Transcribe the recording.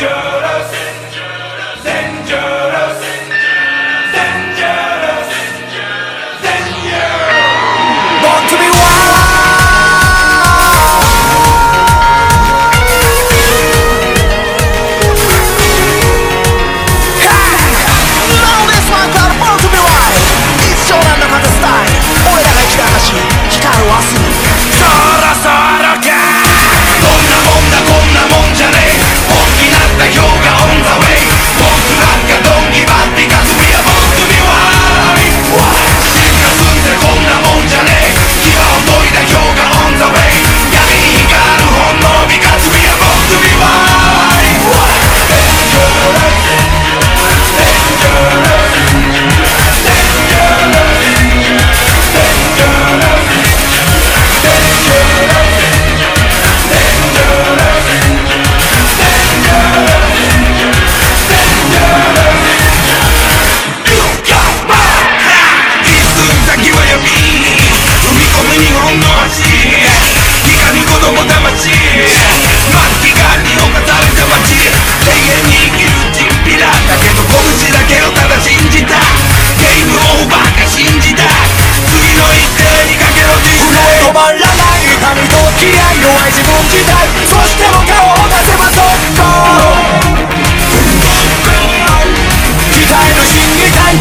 Yeah. 気合弱い自分自体そしても顔を出せばそっと時代の真理体